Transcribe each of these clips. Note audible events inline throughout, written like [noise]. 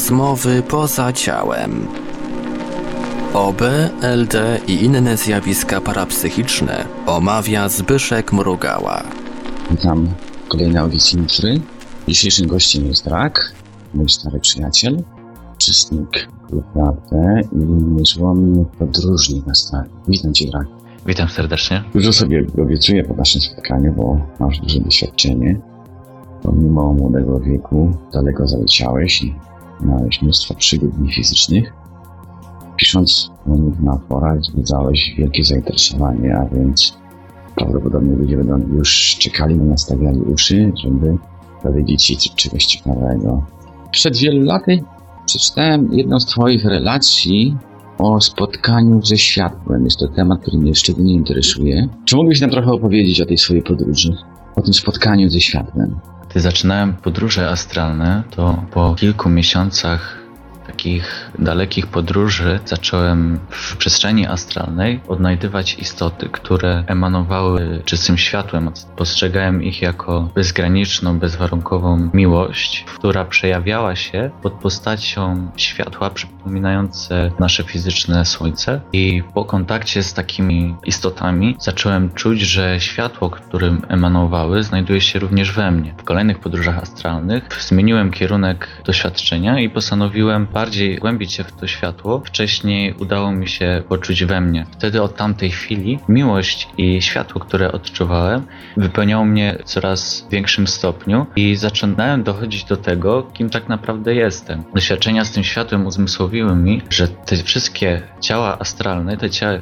Rozmowy poza ciałem. OB, LD i inne zjawiska parapsychiczne omawia Zbyszek Mrugała. Witam w kolejnej audycji Mitry. Dzisiejszym gościem jest Rak, mój stary przyjaciel, uczestnik naprawdę i niezłomny podróżnik na stary. Witam Cię, Rak. Witam serdecznie. Dużo sobie obiecuję po naszym spotkaniu, bo masz duże doświadczenie. Pomimo młodego wieku daleko zaleciałeś i miałeś mnóstwo przygód fizycznych. Pisząc o nich na forach wzbudzałeś wielkie zainteresowanie, a więc prawdopodobnie ludzie będą już czekali na nastawiali uszy, żeby dowiedzieć się czegoś ciekawego. Przed wielu laty przeczytałem jedną z Twoich relacji o spotkaniu ze światłem. Jest to temat, który mnie szczególnie interesuje. Czy mógłbyś nam trochę opowiedzieć o tej swojej podróży? O tym spotkaniu ze światłem? Gdy zaczynałem podróże astralne, to po kilku miesiącach takich dalekich podróży zacząłem w przestrzeni astralnej odnajdywać istoty, które emanowały czystym światłem. Postrzegałem ich jako bezgraniczną, bezwarunkową miłość, która przejawiała się pod postacią światła przypominające nasze fizyczne słońce. I po kontakcie z takimi istotami zacząłem czuć, że światło, którym emanowały, znajduje się również we mnie. W kolejnych podróżach astralnych zmieniłem kierunek doświadczenia i postanowiłem bardziej głębić się w to światło, wcześniej udało mi się poczuć we mnie. Wtedy od tamtej chwili miłość i światło, które odczuwałem, wypełniało mnie coraz większym stopniu i zaczynałem dochodzić do tego, kim tak naprawdę jestem. Doświadczenia z tym światłem uzmysłowiły mi, że te wszystkie ciała astralne, te ciała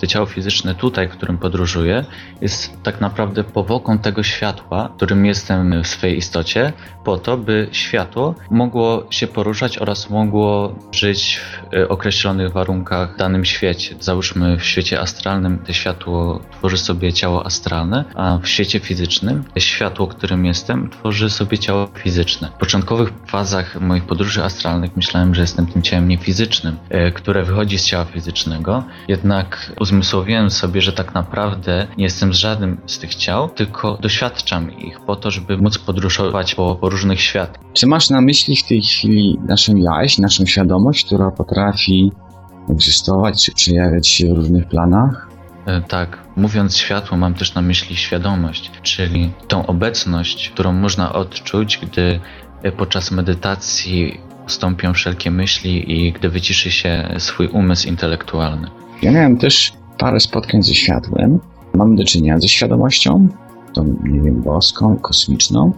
to ciało fizyczne tutaj, w którym podróżuję, jest tak naprawdę powłoką tego światła, którym jestem w swojej istocie, po to, by światło mogło się poruszać oraz mogło żyć w e, określonych warunkach w danym świecie. Załóżmy w świecie astralnym to światło tworzy sobie ciało astralne, a w świecie fizycznym światło, którym jestem, tworzy sobie ciało fizyczne. W początkowych fazach moich podróży astralnych myślałem, że jestem tym ciałem niefizycznym, e, które wychodzi z ciała fizycznego, jednak uzmysłowiłem sobie, że tak naprawdę nie jestem z żadnym z tych ciał, tylko doświadczam ich po to, żeby móc podróżować po, po różnych światach. Czy masz na myśli w tej chwili naszą jaźń, naszą świadomość, która potrafi egzystować czy przejawiać się w różnych planach? E, tak, mówiąc światło, mam też na myśli świadomość, czyli tą obecność, którą można odczuć, gdy e, podczas medytacji ustąpią wszelkie myśli i gdy wyciszy się swój umysł intelektualny. Ja miałem też parę spotkań ze światłem. Mamy do czynienia ze świadomością, tą, nie wiem, boską, kosmiczną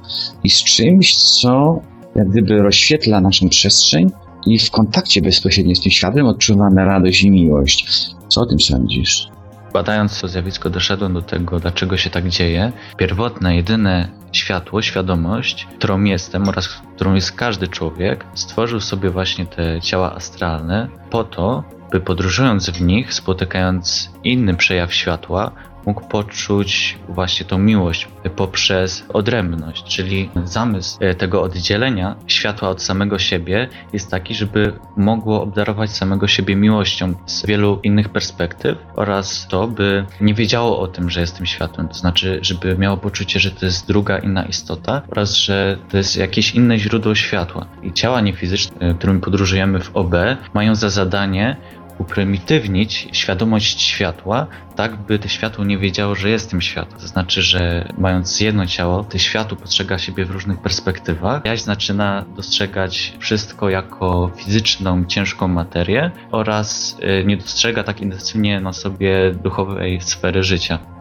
i z czymś, co jak gdyby rozświetla naszą przestrzeń i w kontakcie bezpośrednio z tym światłem odczuwamy radość i miłość. Co o tym sądzisz? Badając to zjawisko, doszedłem do tego, dlaczego się tak dzieje. Pierwotne, jedyne światło, świadomość, którą jestem oraz którą jest każdy człowiek, stworzył sobie właśnie te ciała astralne po to, by podróżując w nich, spotykając inny przejaw światła, mógł poczuć właśnie tą miłość poprzez odrębność, czyli zamysł e, tego oddzielenia światła od samego siebie jest taki, żeby mogło obdarować samego siebie miłością z wielu innych perspektyw oraz to, by nie wiedziało o tym, że jestem światłem, to znaczy, żeby miało poczucie, że to jest druga inna istota oraz, że to jest jakieś inne źródło światła. I ciała niefizyczne, e, którymi podróżujemy w OB, mają za zadanie uprymitywnić świadomość światła, tak by to światło nie wiedziało, że jest tym światłem. To znaczy, że mając jedno ciało, to światło postrzega siebie w różnych perspektywach. Jaś zaczyna dostrzegać wszystko jako fizyczną, ciężką materię oraz y, nie dostrzega tak intensywnie na sobie duchowej sfery życia.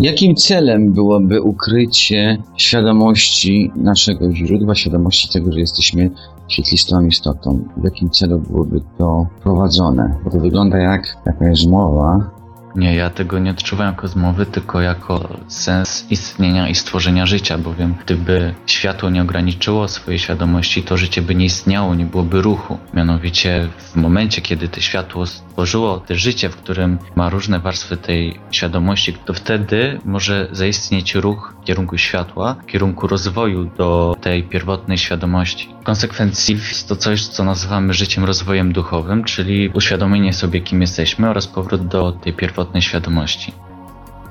Jakim celem byłoby ukrycie świadomości naszego źródła, świadomości tego, że jesteśmy świetlistą istotą? W jakim celu byłoby to prowadzone? Bo to wygląda jak jakaś mowa, nie, ja tego nie odczuwałem jako zmowy, tylko jako sens istnienia i stworzenia życia, bowiem gdyby światło nie ograniczyło swojej świadomości, to życie by nie istniało, nie byłoby ruchu. Mianowicie w momencie, kiedy to światło stworzyło to życie, w którym ma różne warstwy tej świadomości, to wtedy może zaistnieć ruch w kierunku światła, w kierunku rozwoju do tej pierwotnej świadomości. W konsekwencji jest to coś, co nazywamy życiem rozwojem duchowym, czyli uświadomienie sobie, kim jesteśmy oraz powrót do tej pierwotnej świadomości.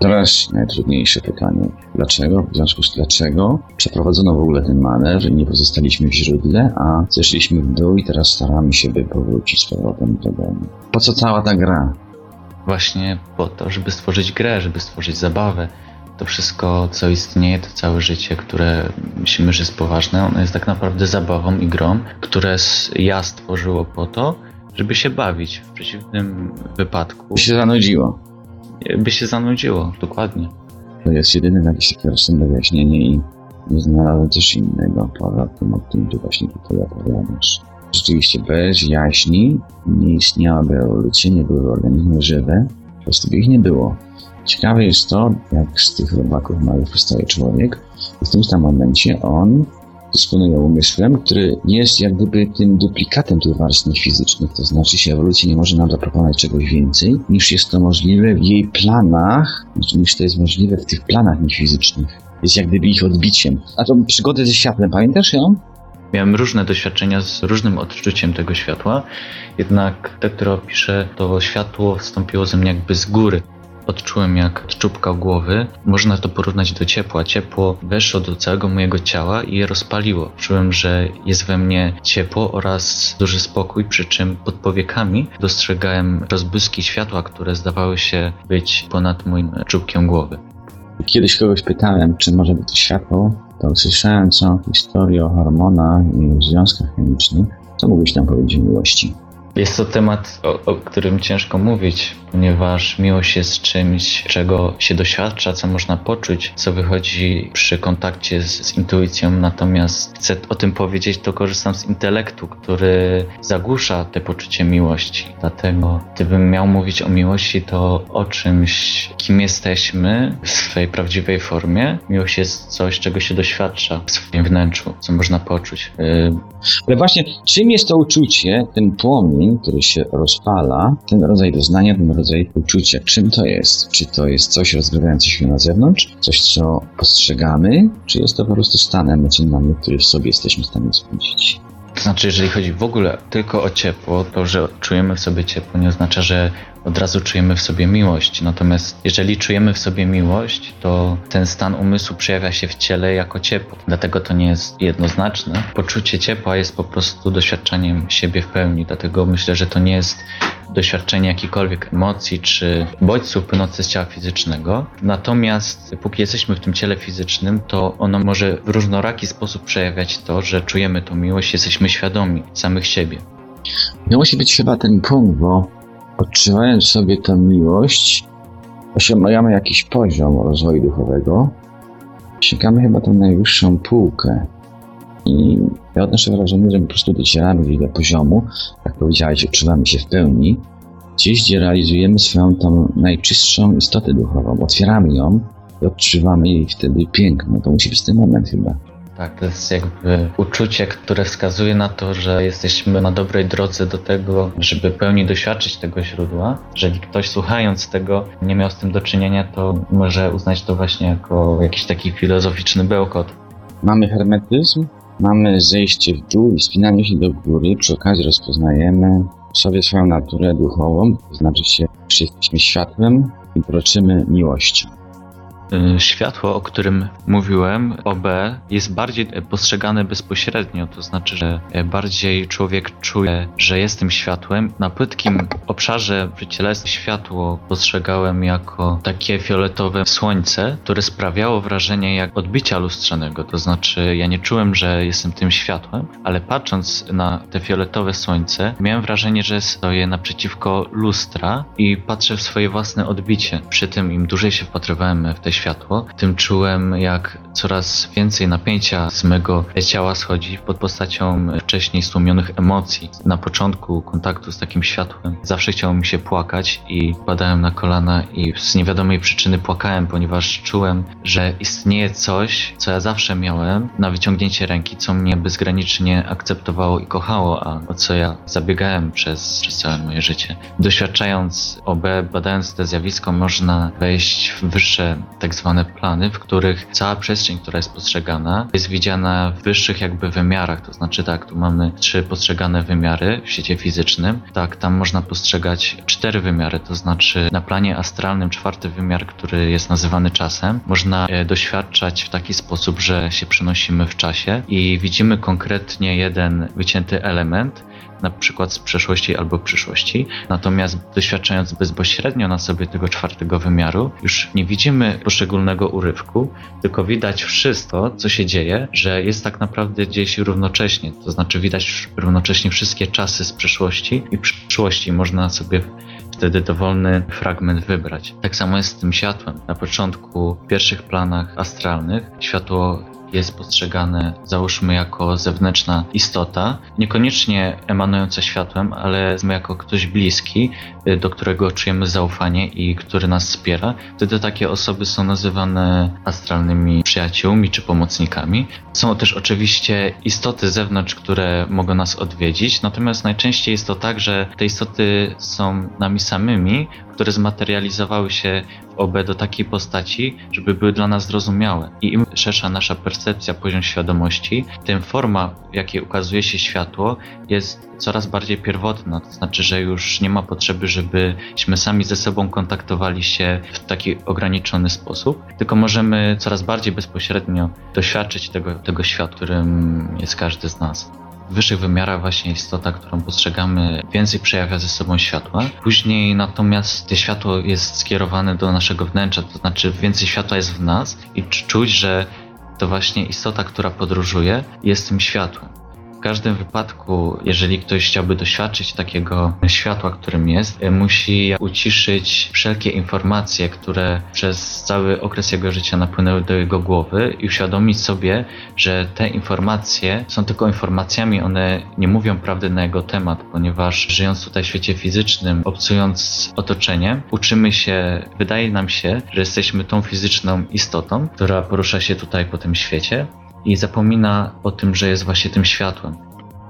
Teraz najtrudniejsze pytanie. Dlaczego? W związku z dlaczego przeprowadzono w ogóle ten manewr, nie pozostaliśmy w źródle, a zeszliśmy w dół i teraz staramy się, by powrócić z powrotem do domu. Po co cała ta gra? Właśnie po to, żeby stworzyć grę, żeby stworzyć zabawę. To wszystko, co istnieje, to całe życie, które myślimy, że jest poważne, ono jest tak naprawdę zabawą i grą, które ja stworzyło po to, żeby się bawić. W przeciwnym wypadku By się zanudziło. by się zanudziło, dokładnie. To jest jedyne jakieś takie rozsądne wyjaśnienie i nie znalazłem też innego poza tym, o którym ty właśnie tutaj opowiadasz. Rzeczywiście bez jaźni nie istniałaby ewolucja, nie były organizmy żywe, po prostu by ich nie było. Ciekawe jest to, jak z tych robaków małych powstaje człowiek. I w tym samym momencie on dysponuje umysłem, który jest jak gdyby tym duplikatem tych warstw fizycznych. To znaczy się ewolucja nie może nam zaproponować czegoś więcej, niż jest to możliwe w jej planach, niż to jest możliwe w tych planach niefizycznych. Jest jak gdyby ich odbiciem. A to przygodę ze światłem, pamiętasz ją? Miałem różne doświadczenia z różnym odczuciem tego światła, jednak te, które opiszę, to światło wstąpiło ze mnie jakby z góry. Odczułem jak czubka głowy. Można to porównać do ciepła. Ciepło weszło do całego mojego ciała i je rozpaliło. Czułem, że jest we mnie ciepło oraz duży spokój, przy czym pod powiekami dostrzegałem rozbłyski światła, które zdawały się być ponad moim czubkiem głowy. Kiedyś kogoś pytałem, czy może być światło, to usłyszałem całą historię o hormonach i związkach chemicznych. Co mógłbyś nam powiedzieć o miłości? Jest to temat, o, o, którym ciężko mówić, ponieważ miłość jest czymś, czego się doświadcza, co można poczuć, co wychodzi przy kontakcie z, z intuicją. Natomiast chcę o tym powiedzieć, to korzystam z intelektu, który zagłusza te poczucie miłości. Dlatego, gdybym miał mówić o miłości, to o czymś, kim jesteśmy w swojej prawdziwej formie. Miłość jest coś, czego się doświadcza w swoim wnętrzu, co można poczuć. Yy, Ale właśnie, czym jest to uczucie, ten płomień, który się rozpala, ten rodzaj doznania, ten rodzaj uczucia? Czym to jest? Czy to jest coś rozgrywające się na zewnątrz? Coś, co postrzegamy? Czy jest to po prostu stan emocjonalny, który w sobie jesteśmy w stanie wzbudzić? To znaczy, jeżeli chodzi w ogóle tylko o ciepło, to że czujemy w sobie ciepło nie oznacza, że od razu czujemy w sobie miłość. Natomiast jeżeli czujemy w sobie miłość, to ten stan umysłu przejawia się w ciele jako ciepło. Dlatego to nie jest jednoznaczne. Poczucie ciepła jest po prostu doświadczeniem siebie w pełni. Dlatego myślę, że to nie jest doświadczenie jakichkolwiek emocji czy bodźców płynących z ciała fizycznego. Natomiast póki jesteśmy w tym ciele fizycznym, to ono może w różnoraki sposób przejawiać to, że czujemy tą miłość, jesteśmy świadomi samych siebie. To musi być chyba ten punkt, bo odczuwając sobie tę miłość, osiągamy jakiś poziom rozwoju duchowego, sięgamy chyba tą najwyższą półkę. I ja odnoszę wrażenie, że po prostu docieramy do poziomu, jak powiedziałeś, odczuwamy się w pełni, gdzieś, gdzie realizujemy swoją tą najczystszą istotę duchową, otwieramy ją i odczuwamy jej wtedy piękno. To musi być ten moment chyba. Tak, to jest jakby uczucie, które wskazuje na to, że jesteśmy na dobrej drodze do tego, żeby pełni doświadczyć tego źródła. Jeżeli ktoś słuchając tego nie miał z tym do czynienia, to może uznać to właśnie jako jakiś taki filozoficzny bełkot. Mamy hermetyzm, mamy zejście w dół i spinanie się do góry. Przy okazji rozpoznajemy w sobie swoją naturę duchową, to znaczy się, że jesteśmy światłem i kroczymy miłością. Y, Światło, o którym mówiłem, OB, jest bardziej e, postrzegane bezpośrednio, to znaczy, że e, bardziej człowiek czuje, że jestem światłem. Na płytkim obszarze cielesnym światło postrzegałem jako takie fioletowe słońce, które sprawiało wrażenie jak odbicia lustrzanego, to znaczy ja nie czułem, że jestem tym światłem, ale patrząc na te fioletowe słońce, miałem wrażenie, że stoję naprzeciwko lustra i patrzę w swoje własne odbicie. Przy tym im dłużej się wpatrywałem w te światło, tym czułem jak coraz więcej napięcia z mego ciała schodzi pod postacią wcześniej stłumionych emocji. Na początku kontaktu z takim światłem zawsze chciało mi się płakać i padałem na kolana i z niewiadomej przyczyny płakałem, ponieważ czułem, że istnieje coś, co ja zawsze miałem na wyciągnięcie ręki, co mnie bezgranicznie akceptowało i kochało, a o co ja zabiegałem przez, przez całe moje życie. Doświadczając OB, badając to zjawisko, można wejść w wyższe tak tak zwane plany, w których cała przestrzeń, która jest postrzegana, jest widziana w wyższych jakby wymiarach. To znaczy tak, tu mamy trzy postrzegane wymiary w świecie fizycznym. Tak, tam można postrzegać cztery wymiary, to znaczy na planie astralnym czwarty wymiar, który jest nazywany czasem, można doświadczać w taki sposób, że się przenosimy w czasie i widzimy konkretnie jeden wycięty element, na przykład z przeszłości albo przyszłości. Natomiast doświadczając bezpośrednio na sobie tego czwartego wymiaru, już nie widzimy poszczególnego urywku, tylko widać wszystko, co się dzieje, że jest tak naprawdę się równocześnie. To znaczy widać równocześnie wszystkie czasy z przeszłości i przyszłości. Można sobie wtedy dowolny fragment wybrać. Tak samo jest z tym światłem. Na początku, w pierwszych planach astralnych, światło jest postrzegane, załóżmy, jako zewnętrzna istota, niekoniecznie emanująca światłem, ale jako ktoś bliski, y, do którego czujemy zaufanie i który nas wspiera. Wtedy takie osoby są nazywane astralnymi przyjaciółmi czy pomocnikami. Są też oczywiście istoty z zewnątrz, które mogą nas odwiedzić, natomiast najczęściej jest to tak, że te istoty są nami samymi, które zmaterializowały się w OB do takiej postaci, żeby były dla nas zrozumiałe. I im szersza nasza percepcja, poziom świadomości, tym forma, w jakiej ukazuje się światło, jest coraz bardziej pierwotna. To znaczy, że już nie ma potrzeby, żebyśmy sami ze sobą kontaktowali się w taki ograniczony sposób, tylko możemy coraz bardziej bezpośrednio doświadczyć tego, tego świata, którym jest każdy z nas wyższych wymiarach właśnie istota, którą postrzegamy, więcej przejawia ze sobą światła. Później natomiast to światło jest skierowane do naszego wnętrza, to znaczy więcej światła jest w nas i czuć, że to właśnie istota, która podróżuje, jest tym światłem. W każdym wypadku, jeżeli ktoś chciałby doświadczyć takiego światła, którym jest, e, musi uciszyć wszelkie informacje, które przez cały okres jego życia napłynęły do jego głowy i uświadomić sobie, że te informacje są tylko informacjami, one nie mówią prawdy na jego temat, ponieważ żyjąc tutaj w świecie fizycznym, obcując z otoczeniem, uczymy się, wydaje nam się, że jesteśmy tą fizyczną istotą, która porusza się tutaj po tym świecie, i zapomina o tym, że jest właśnie tym światłem.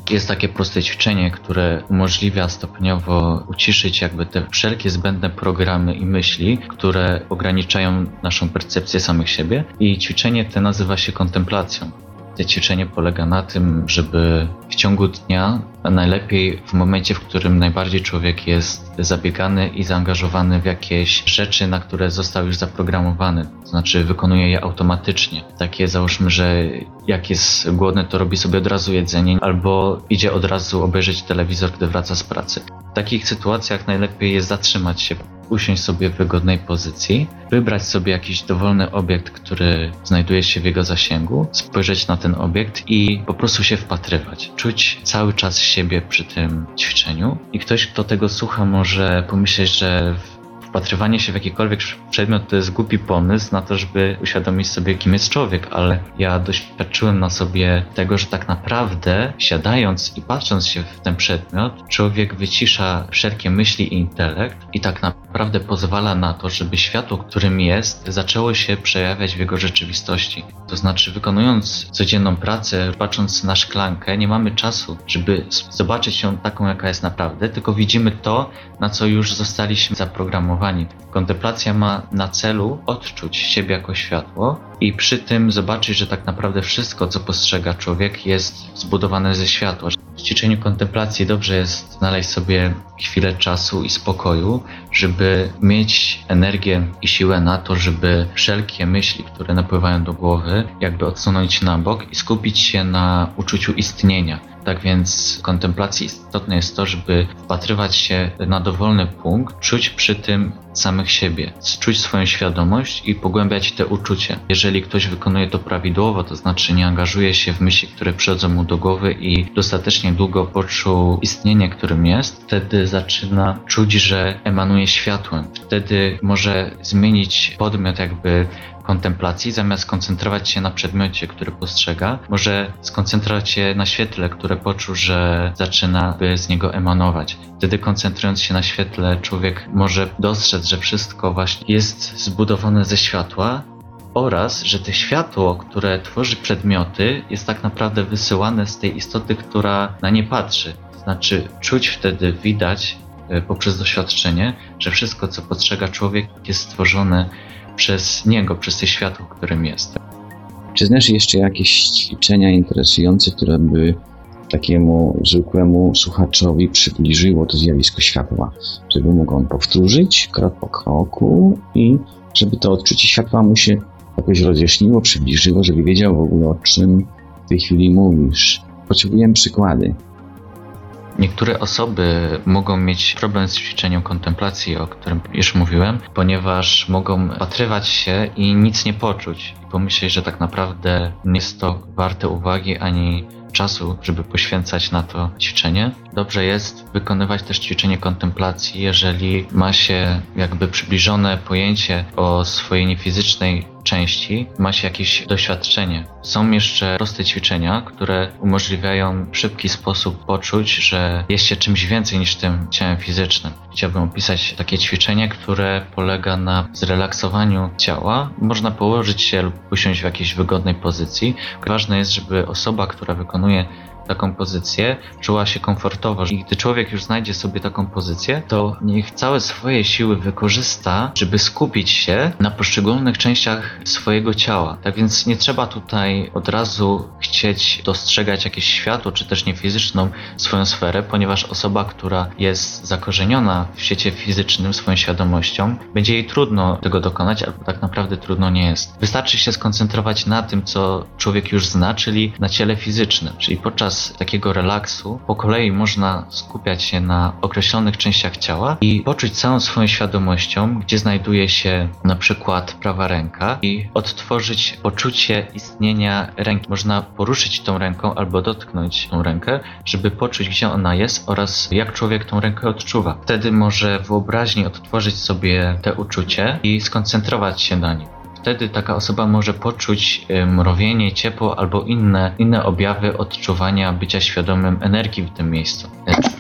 Jest takie proste ćwiczenie, które umożliwia stopniowo uciszyć jakby te wszelkie zbędne programy i myśli, które ograniczają naszą percepcję samych siebie i ćwiczenie te nazywa się kontemplacją. To ćwiczenie polega na tym, żeby w ciągu dnia, najlepiej w momencie, w którym najbardziej człowiek jest zabiegany i zaangażowany w jakieś rzeczy, na które został już zaprogramowany, to znaczy wykonuje je automatycznie. Takie załóżmy, że jak jest głodny, to robi sobie od razu jedzenie, albo idzie od razu obejrzeć telewizor, gdy wraca z pracy. W takich sytuacjach najlepiej jest zatrzymać się usiąść sobie w wygodnej pozycji, wybrać sobie jakiś dowolny obiekt, który znajduje się w jego zasięgu, spojrzeć na ten obiekt i po prostu się wpatrywać. Czuć cały czas siebie przy tym ćwiczeniu. I ktoś, kto tego słucha, może pomyśleć, że wpatrywanie się w jakikolwiek przedmiot to jest głupi pomysł na to, żeby uświadomić sobie, kim jest człowiek, ale ja doświadczyłem na sobie tego, że tak naprawdę siadając i patrząc się w ten przedmiot, człowiek wycisza wszelkie myśli i intelekt i tak naprawdę pozwala na to, żeby światło, którym jest, zaczęło się przejawiać w jego rzeczywistości. To znaczy, wykonując codzienną pracę, patrząc na szklankę, nie mamy czasu, żeby zobaczyć ją taką, jaka jest naprawdę, tylko widzimy to, na co już zostaliśmy zaprogramowani. Kontemplacja ma na celu odczuć siebie jako światło i przy tym zobaczyć, że tak naprawdę wszystko, co postrzega człowiek, jest zbudowane ze światła. W ćwiczeniu kontemplacji dobrze jest znaleźć sobie chwilę czasu i spokoju, żeby mieć energię i siłę na to, żeby wszelkie myśli, które napływają do głowy, jakby odsunąć na bok i skupić się na uczuciu istnienia tak więc w kontemplacji istotne jest to, żeby wpatrywać się na dowolny punkt, czuć przy tym samych siebie, czuć swoją świadomość i pogłębiać te uczucia. Jeżeli ktoś wykonuje to prawidłowo, to znaczy nie angażuje się w myśli, które przychodzą mu do głowy i dostatecznie długo poczuł istnienie, którym jest, wtedy zaczyna czuć, że emanuje światłem. Wtedy może zmienić podmiot jakby kontemplacji, zamiast koncentrować się na przedmiocie, który postrzega, może skoncentrować się na świetle, które poczuł, że zaczyna by z niego emanować. Wtedy koncentrując się na świetle, człowiek może dostrzec, że wszystko właśnie jest zbudowane ze światła, oraz, że to światło, które tworzy przedmioty, jest tak naprawdę wysyłane z tej istoty, która na nie patrzy. Znaczy, czuć wtedy, widać e, poprzez doświadczenie, że wszystko, co postrzega człowiek, jest stworzone przez niego, przez to światło, którym jest. Czy znasz jeszcze jakieś ćwiczenia interesujące, które by takiemu zwykłemu słuchaczowi przybliżyło to zjawisko światła, żeby mógł on powtórzyć krok po kroku i żeby to odczucie światła mu się jakoś rozjaśniło, przybliżyło, żeby wiedział w ogóle o czym w tej chwili mówisz. Potrzebujemy przykłady. Niektóre osoby mogą mieć problem z ćwiczeniem kontemplacji, o którym już mówiłem, ponieważ mogą patrywać się i nic nie poczuć. I pomyśleć, że tak naprawdę nie jest to warte uwagi ani czasu, żeby poświęcać na to ćwiczenie. Dobrze jest wykonywać też ćwiczenie kontemplacji, jeżeli ma się jakby przybliżone pojęcie o swojej niefizycznej części, ma się jakieś doświadczenie. Są jeszcze proste ćwiczenia, które umożliwiają w szybki sposób poczuć, że jest się czymś więcej niż tym ciałem fizycznym. Chciałbym opisać takie ćwiczenie, które polega na zrelaksowaniu ciała. Można położyć się lub usiąść w jakiejś wygodnej pozycji. Ważne jest, żeby osoba, która wykonuje taką pozycję, czuła się komfortowo. I gdy człowiek już znajdzie sobie taką pozycję, to niech całe swoje siły wykorzysta, żeby skupić się na poszczególnych częściach swojego ciała. Tak więc nie trzeba tutaj od razu chcieć dostrzegać jakieś światło, czy też niefizyczną swoją sferę, ponieważ osoba, która jest zakorzeniona w świecie fizycznym swoją świadomością, będzie jej trudno tego dokonać, albo tak naprawdę trudno nie jest. Wystarczy się skoncentrować na tym, co człowiek już zna, czyli na ciele fizycznym, czyli podczas takiego relaksu po kolei można skupiać się na określonych częściach ciała i poczuć całą swoją świadomością, gdzie znajduje się na przykład prawa ręka i odtworzyć poczucie istnienia ręki. Można poruszyć tą ręką albo dotknąć tą rękę, żeby poczuć, gdzie ona jest oraz jak człowiek tą rękę odczuwa. Wtedy może wyobraźni odtworzyć sobie te uczucie i skoncentrować się na nim. Wtedy taka osoba może poczuć mrowienie, ciepło albo inne, inne objawy odczuwania bycia świadomym energii w tym miejscu.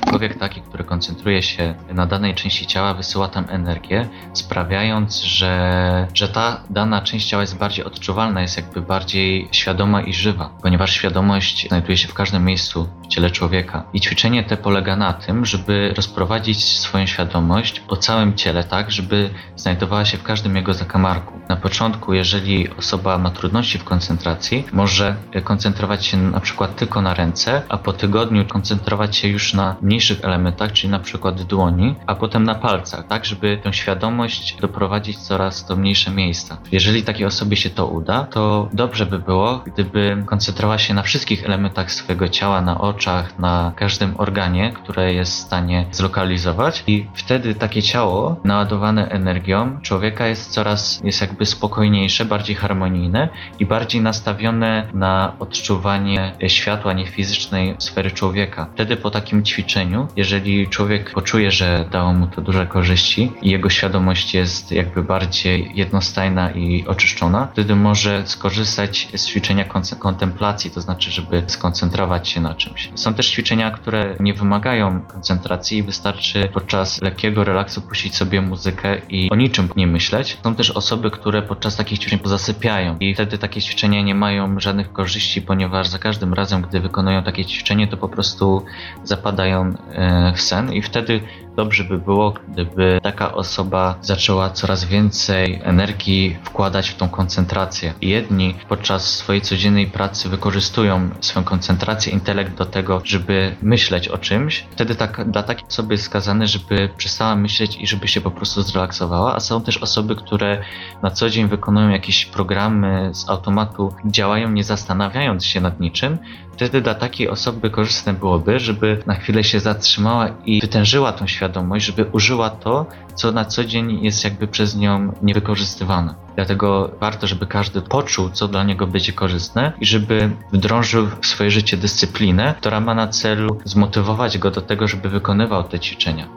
Człowiek taki, który koncentruje się na danej części ciała, wysyła tam energię, sprawiając, że, że ta dana część ciała jest bardziej odczuwalna, jest jakby bardziej świadoma i żywa, ponieważ świadomość znajduje się w każdym miejscu ciele człowieka. I ćwiczenie te polega na tym, żeby rozprowadzić swoją świadomość po całym ciele, tak, żeby znajdowała się w każdym jego zakamarku. Na początku, jeżeli osoba ma trudności w koncentracji, może koncentrować się na przykład tylko na ręce, a po tygodniu koncentrować się już na mniejszych elementach, czyli na przykład dłoni, a potem na palcach, tak, żeby tę świadomość doprowadzić coraz do mniejsze miejsca. Jeżeli takiej osobie się to uda, to dobrze by było, gdyby koncentrowała się na wszystkich elementach swojego ciała, na oczach, na każdym organie, które jest w stanie zlokalizować i wtedy takie ciało naładowane energią człowieka jest coraz, jest jakby spokojniejsze, bardziej harmonijne i bardziej nastawione na odczuwanie światła niefizycznej sfery człowieka. Wtedy po takim ćwiczeniu, jeżeli człowiek poczuje, że dało mu to duże korzyści i jego świadomość jest jakby bardziej jednostajna i oczyszczona, wtedy może skorzystać z ćwiczenia kontemplacji, to znaczy, żeby skoncentrować się na czymś. Są też ćwiczenia, które nie wymagają koncentracji wystarczy podczas lekkiego relaksu puścić sobie muzykę i o niczym nie myśleć. Są też osoby, które podczas takich ćwiczeń zasypiają i wtedy takie ćwiczenia nie mają żadnych korzyści, ponieważ za każdym razem, gdy wykonują takie ćwiczenie, to po prostu zapadają e, w sen i wtedy dobrze by było, gdyby taka osoba zaczęła coraz więcej energii wkładać w tą koncentrację. Jedni podczas swojej codziennej pracy wykorzystują swoją koncentrację, intelekt do tego, żeby myśleć o czymś. Wtedy tak, dla takiej osoby jest skazane, żeby przestała myśleć i żeby się po prostu zrelaksowała, a są też osoby, które na co dzień wykonują jakieś programy z automatu, działają nie zastanawiając się nad niczym, wtedy dla takiej osoby korzystne byłoby, żeby na chwilę się zatrzymała i wytężyła tą świadomość, żeby użyła to, co na co dzień jest jakby przez nią niewykorzystywane. Dlatego warto, żeby każdy poczuł, co dla niego będzie korzystne i żeby wdrążył w swoje życie dyscyplinę, która ma na celu zmotywować go do tego, żeby wykonywał te ćwiczenia.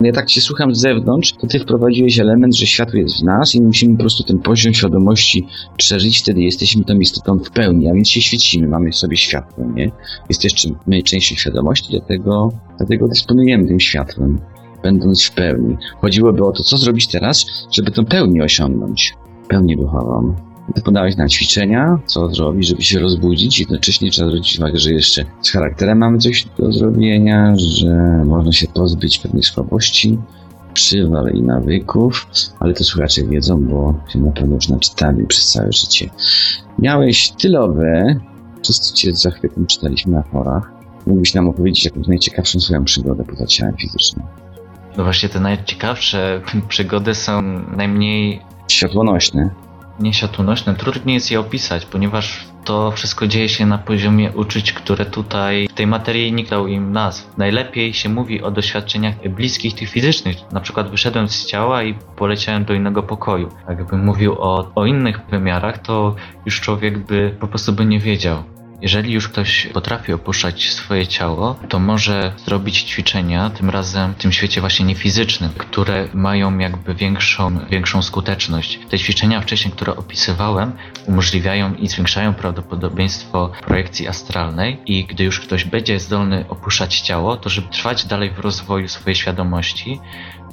No ja tak się słucham z zewnątrz, to ty wprowadziłeś element, że światło jest w nas i musimy po prostu ten poziom świadomości przeżyć, wtedy jesteśmy tą istotą w pełni, a więc się świecimy, mamy w sobie światło, nie? Jest jeszcze my częścią świadomości, dlatego, dlatego dysponujemy tym światłem, będąc w pełni. Chodziłoby o to, co zrobić teraz, żeby tę pełnię osiągnąć, pełnię duchową. Podałeś na ćwiczenia, co zrobić, żeby się rozbudzić. Jednocześnie trzeba zwrócić uwagę, że jeszcze z charakterem mamy coś do zrobienia, że można się pozbyć pewnej słabości przywal i nawyków, ale to słuchacze wiedzą, bo się na pewno już naczytali przez całe życie. Miałeś tyle OB, wszyscy cię z zachwytem czytaliśmy na forach. Mógłbyś nam opowiedzieć jakąś najciekawszą swoją przygodę poza ciałem fizycznym? No właśnie te najciekawsze [laughs] przygody są najmniej Światłonośne. nieświatłonośne. Trudniej jest je opisać, ponieważ to wszystko dzieje się na poziomie uczuć, które tutaj w tej materii nikt dał im nazw. Najlepiej się mówi o doświadczeniach bliskich tych fizycznych. Na przykład wyszedłem z ciała i poleciałem do innego pokoju. Jakbym mówił o, o innych wymiarach, to już człowiek by po prostu by nie wiedział. Jeżeli już ktoś potrafi opuszczać swoje ciało, to może zrobić ćwiczenia, tym razem w tym świecie właśnie niefizycznym, które mają jakby większą, większą skuteczność. Te ćwiczenia wcześniej, które opisywałem, umożliwiają i zwiększają prawdopodobieństwo projekcji astralnej i gdy już ktoś będzie zdolny opuszczać ciało, to żeby trwać dalej w rozwoju swojej świadomości,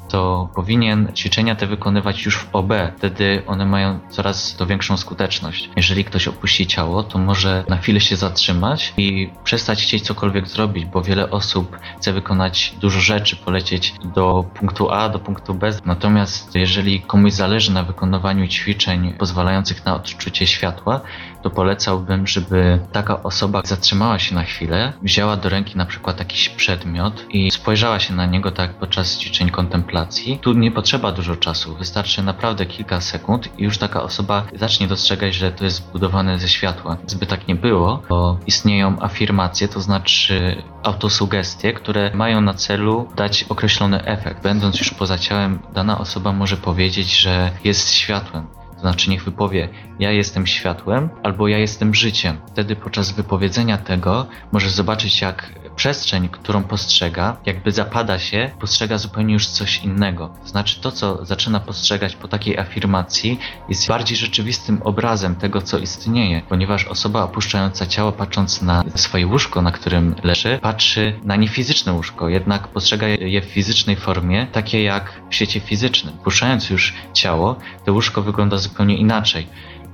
to powinien ćwiczenia te wykonywać już w OB. Wtedy one mają coraz to większą skuteczność. Jeżeli ktoś opuści ciało, to może na chwilę się zatrzymać i przestać chcieć cokolwiek zrobić, bo wiele osób chce wykonać dużo rzeczy, polecieć do punktu A, do punktu B. Natomiast jeżeli komuś zależy na wykonywaniu ćwiczeń pozwalających na odczucie światła, to polecałbym, żeby taka osoba zatrzymała się na chwilę, wzięła do ręki na przykład jakiś przedmiot i spojrzała się na niego tak podczas ćwiczeń kontemplacji. Tu nie potrzeba dużo czasu, wystarczy naprawdę kilka sekund i już taka osoba zacznie dostrzegać, że to jest zbudowane ze światła. Gdyby tak nie było, bo istnieją afirmacje, to znaczy autosugestie, które mają na celu dać określony efekt. Będąc już poza ciałem, dana osoba może powiedzieć, że jest światłem. To znaczy niech wypowie, ja jestem światłem albo ja jestem życiem. Wtedy podczas wypowiedzenia tego może zobaczyć jak przestrzeń, którą postrzega, jakby zapada się, postrzega zupełnie już coś innego. To znaczy to, co zaczyna postrzegać po takiej afirmacji jest bardziej rzeczywistym obrazem tego, co istnieje, ponieważ osoba opuszczająca ciało, patrząc na swoje łóżko, na którym leży, patrzy na niefizyczne łóżko, jednak postrzega je w fizycznej formie, takie jak w świecie fizycznym. Puszczając już ciało, to łóżko wygląda zupełnie inaczej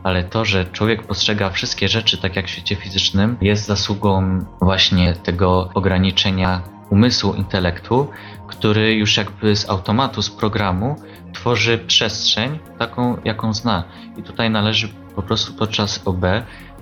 ale to, że człowiek postrzega wszystkie rzeczy tak jak w świecie fizycznym, jest zasługą właśnie tego ograniczenia umysłu, intelektu, który już jakby z automatu, z programu tworzy przestrzeń taką, jaką zna. I tutaj należy po prostu podczas OB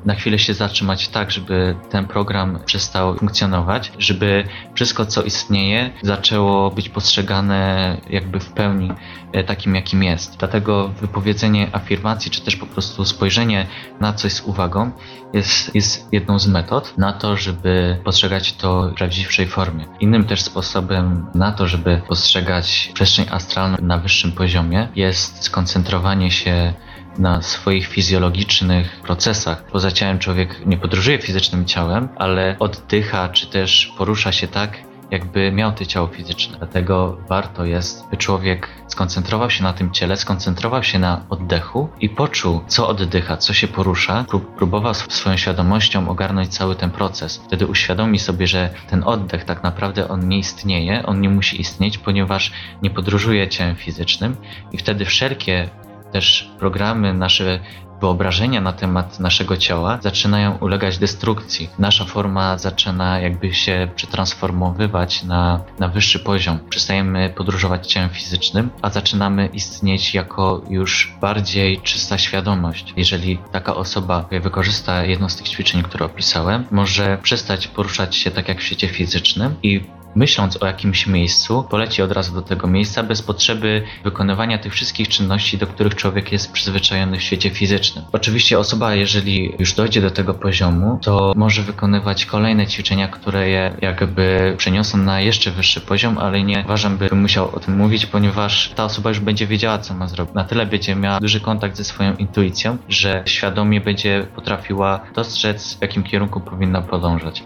na chwilę się zatrzymać tak, żeby ten program przestał funkcjonować, żeby wszystko, co istnieje, zaczęło być postrzegane jakby w pełni e, takim, jakim jest. Dlatego wypowiedzenie afirmacji, czy też po prostu spojrzenie na coś z uwagą jest, jest jedną z metod na to, żeby postrzegać to w prawdziwszej formie. Innym też sposobem na to, żeby postrzegać przestrzeń astralną na wyższym poziomie jest skoncentrowanie się na swoich fizjologicznych procesach. Poza ciałem człowiek nie podróżuje fizycznym ciałem, ale oddycha czy też porusza się tak, jakby miał to ciało fizyczne. Dlatego warto jest, by człowiek skoncentrował się na tym ciele, skoncentrował się na oddechu i poczuł, co oddycha, co się porusza, prób, próbował swoją świadomością ogarnąć cały ten proces. Wtedy uświadomi sobie, że ten oddech tak naprawdę on nie istnieje, on nie musi istnieć, ponieważ nie podróżuje ciałem fizycznym i wtedy wszelkie też programy, nasze wyobrażenia na temat naszego ciała zaczynają ulegać destrukcji. Nasza forma zaczyna jakby się przetransformowywać na, na wyższy poziom. Przestajemy podróżować ciałem fizycznym, a zaczynamy istnieć jako już bardziej czysta świadomość. Jeżeli taka osoba wykorzysta jedno z tych ćwiczeń, które opisałem, może przestać poruszać się tak jak w świecie fizycznym i myśląc o jakimś miejscu, poleci od razu do tego miejsca bez potrzeby wykonywania tych wszystkich czynności, do których człowiek jest przyzwyczajony w świecie fizycznym. Oczywiście osoba, jeżeli już dojdzie do tego poziomu, to może wykonywać kolejne ćwiczenia, które je jakby przeniosą na jeszcze wyższy poziom, ale nie uważam, by musiał o tym mówić, ponieważ ta osoba już będzie wiedziała, co ma zrobić. Na tyle będzie miała duży kontakt ze swoją intuicją, że świadomie będzie potrafiła dostrzec, w jakim kierunku powinna podążać.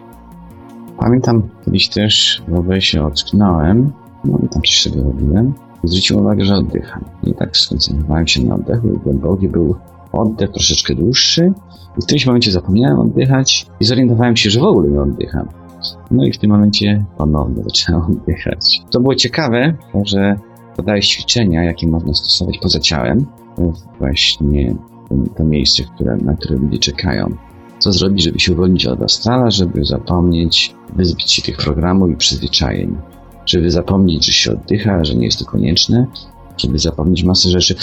Pamiętam kiedyś też, bo się ocknąłem, no i tam coś sobie robiłem. Zwróciłem uwagę, że oddycham. I tak skoncentrowałem się na oddechu i głęboki był oddech troszeczkę dłuższy. I w którymś momencie zapomniałem oddychać i zorientowałem się, że w ogóle nie oddycham. No i w tym momencie ponownie zaczynałem [laughs] oddychać. To było ciekawe, że podałeś ćwiczenia, jakie można stosować poza ciałem. Właśnie to miejsce, które, na które ludzie czekają co zrobić, żeby się uwolnić od astrala, żeby zapomnieć, wyzbyć się tych programów i przyzwyczajeń. żeby zapomnieć, że się oddycha, że nie jest to konieczne, żeby zapomnieć masę rzeczy.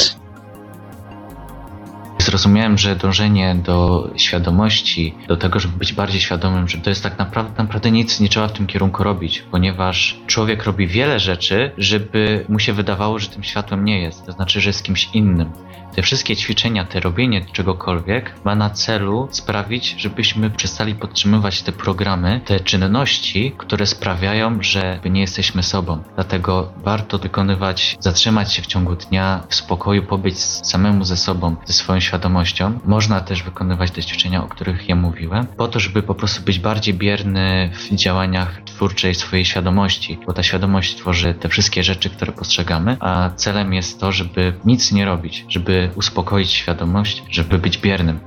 Zrozumiałem, że dążenie do świadomości, do tego, żeby być bardziej świadomym, że to jest tak naprawdę, naprawdę nic nie trzeba w tym kierunku robić, ponieważ człowiek robi wiele rzeczy, żeby mu się wydawało, że tym światłem nie jest, to znaczy, że jest kimś innym. Te wszystkie ćwiczenia, te robienie czegokolwiek ma na celu sprawić, żebyśmy przestali podtrzymywać te programy, te czynności, które sprawiają, że nie jesteśmy sobą. Dlatego warto wykonywać, zatrzymać się w ciągu dnia, w spokoju pobyć samemu ze sobą, ze swoją świadomością. Można też wykonywać te ćwiczenia, o których ja mówiłem, po to, żeby po prostu być bardziej bierny w działaniach twórczej swojej świadomości, bo ta świadomość tworzy te wszystkie rzeczy, które postrzegamy, a celem jest to, żeby nic nie robić, żeby uspokoić świadomość, żeby być biernym.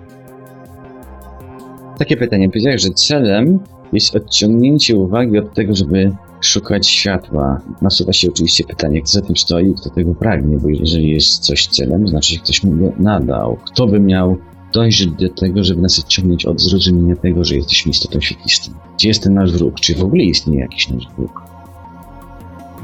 Takie pytanie. Powiedziałeś, że celem jest odciągnięcie uwagi od tego, żeby szukać światła. Nasuwa się oczywiście pytanie, kto za tym stoi, kto tego pragnie, bo jeżeli jest coś celem, znaczy, że ktoś mu go nadał. Kto by miał dojrzeć do tego, żeby nas odciągnąć od zrozumienia tego, że jesteśmy istotą świetlistą? Gdzie jest ten nasz wróg? Czy w ogóle istnieje jakiś nasz wróg?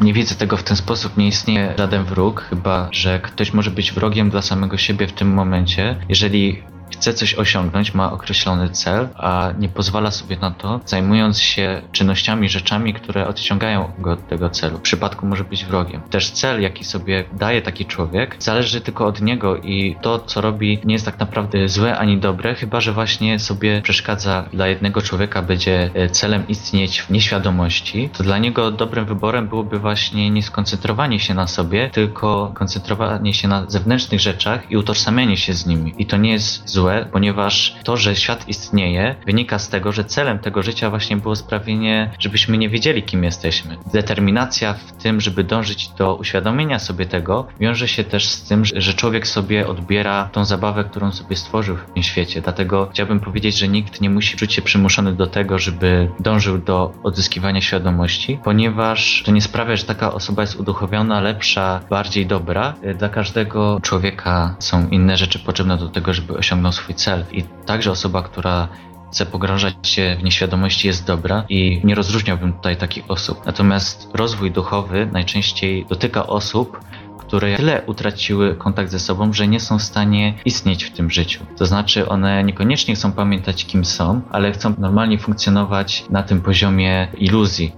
Nie widzę tego w ten sposób, nie istnieje żaden wróg, chyba że ktoś może być wrogiem dla samego siebie w tym momencie, jeżeli chce coś osiągnąć, ma określony cel, a nie pozwala sobie na to, zajmując się czynnościami, rzeczami, które odciągają go od tego celu. W przypadku może być wrogiem. Też cel, jaki sobie daje taki człowiek, zależy tylko od niego i to, co robi, nie jest tak naprawdę złe ani dobre, chyba że właśnie sobie przeszkadza dla jednego człowieka, będzie e, celem istnieć w nieświadomości, to dla niego dobrym wyborem byłoby właśnie nie skoncentrowanie się na sobie, tylko koncentrowanie się na zewnętrznych rzeczach i utożsamianie się z nimi. I to nie jest złe złe, ponieważ to, że świat istnieje, wynika z tego, że celem tego życia właśnie było sprawienie, żebyśmy nie wiedzieli, kim jesteśmy. Determinacja w tym, żeby dążyć do uświadomienia sobie tego, wiąże się też z tym, że człowiek sobie odbiera tą zabawę, którą sobie stworzył w tym świecie. Dlatego chciałbym powiedzieć, że nikt nie musi czuć się przymuszony do tego, żeby dążył do odzyskiwania świadomości, ponieważ to nie sprawia, że taka osoba jest uduchowiona, lepsza, bardziej dobra. Dla każdego człowieka są inne rzeczy potrzebne do tego, żeby osiągnął swój cel. I także osoba, która chce pogrążać się w nieświadomości jest dobra i nie rozróżniałbym tutaj takich osób. Natomiast rozwój duchowy najczęściej dotyka osób, które tyle utraciły kontakt ze sobą, że nie są w stanie istnieć w tym życiu. To znaczy, one niekoniecznie chcą pamiętać, kim są, ale chcą normalnie funkcjonować na tym poziomie iluzji.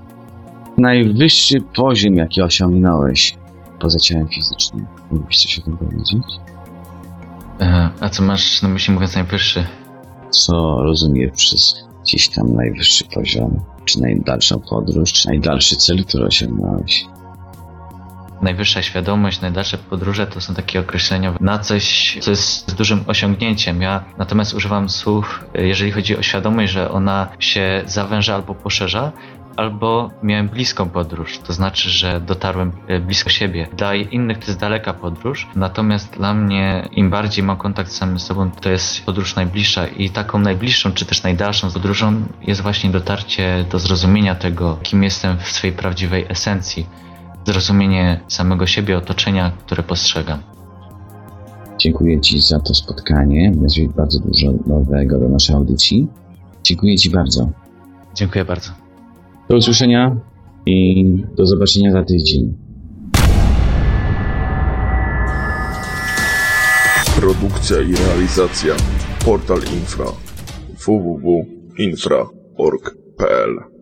Najwyższy poziom, jaki osiągnąłeś poza ciałem fizycznym. Mógłbyś coś o tym powiedzieć? E, a co masz na myśli mówiąc najwyższy? Co rozumiesz przez gdzieś tam najwyższy poziom? Czy najdalszą podróż, czy najdalszy cel, który osiągnąłeś? Najwyższa świadomość, najdalsze podróże to są takie określenia na coś, co jest dużym osiągnięciem. Ja natomiast używam słów, jeżeli chodzi o świadomość, że ona się zawęża albo poszerza, albo miałem bliską podróż, to znaczy, że dotarłem e, blisko siebie. Dla innych to jest daleka podróż, natomiast dla mnie im bardziej mam kontakt z samym sobą, to jest podróż najbliższa i taką najbliższą, czy też najdalszą podróżą jest właśnie dotarcie do zrozumienia tego, kim jestem w swojej prawdziwej esencji, zrozumienie samego siebie, otoczenia, które postrzegam. Dziękuję Ci za to spotkanie. Jest bardzo dużo nowego do naszej audycji. Dziękuję Ci bardzo. Dziękuję bardzo. Do usłyszenia i do zobaczenia za tydzień. Produkcja i realizacja Portal Infra www.infra.org.pl